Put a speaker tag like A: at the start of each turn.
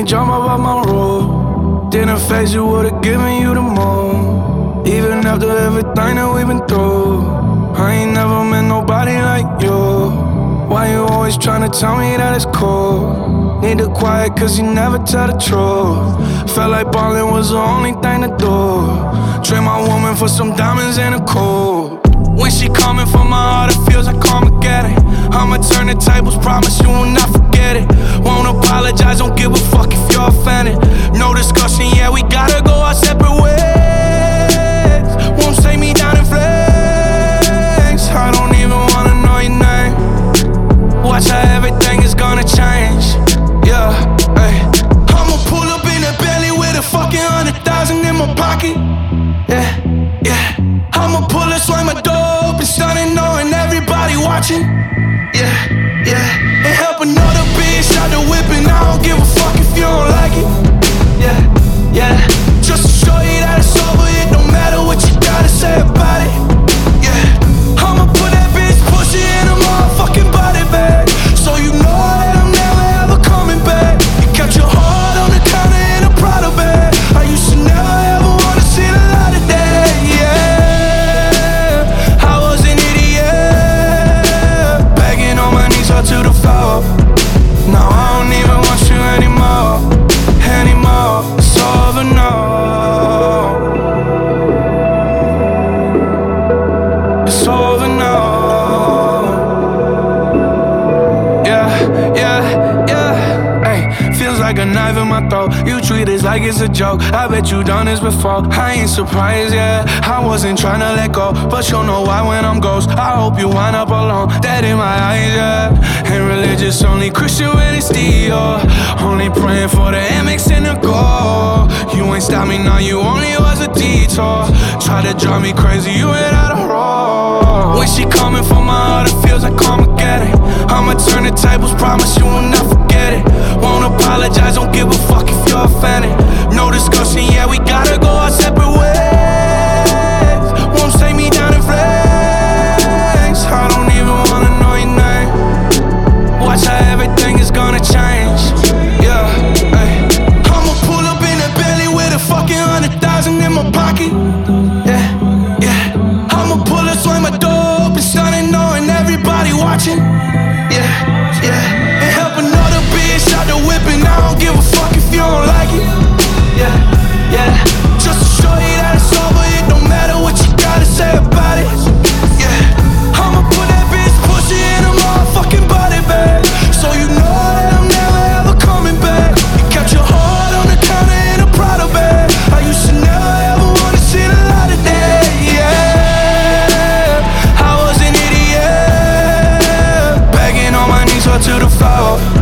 A: ain't jump about my road. Didn't face you, would've given you the moon. Even after everything that we've been through, I ain't never met nobody like you. Why you always tryna tell me that it's cool? Need to quiet, cause you never tell the truth. Felt like ballin' was the only thing to do. Trade my woman for some diamonds and a coat. When she coming for my heart, it feels like Armageddon. I'ma turn the tables, promise you will not forget it. Won't apologize, don't give a fuck offended. No discussion, yeah, we gotta go our separate ways. Won't take me down in flames. I don't even wanna know your name. Watch how everything is gonna change. Yeah, hey. I'ma pull up in a belly with a fucking hundred thousand in my pocket. Yeah, yeah. I'ma pull it, slam my door open, stunning, knowing everybody watching. Like a knife in my throat. You treat it like it's a joke. I bet you done this before. I ain't surprised, yeah. I wasn't trying to let go, but you'll know why when I'm ghost. I hope you wind up alone. Dead in my eyes, yeah. Ain't religious, only Christian when it's Dior. Only praying for the MX and the goal. You ain't stop me now, you only was a detour. Try to drive me crazy, you ain't out of roll. When she coming for my heart, it feels like Armageddon. I'ma turn the tables, promise you will not forget it apologize, don't give a fuck if you're offended. No discussion, yeah, we gotta go our separate ways. Won't take me down in flames. I don't even wanna know your name. Watch how everything is gonna change. Yeah, ay. I'ma pull up in a belly with a fucking hundred thousand in my pocket. Oh.